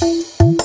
Música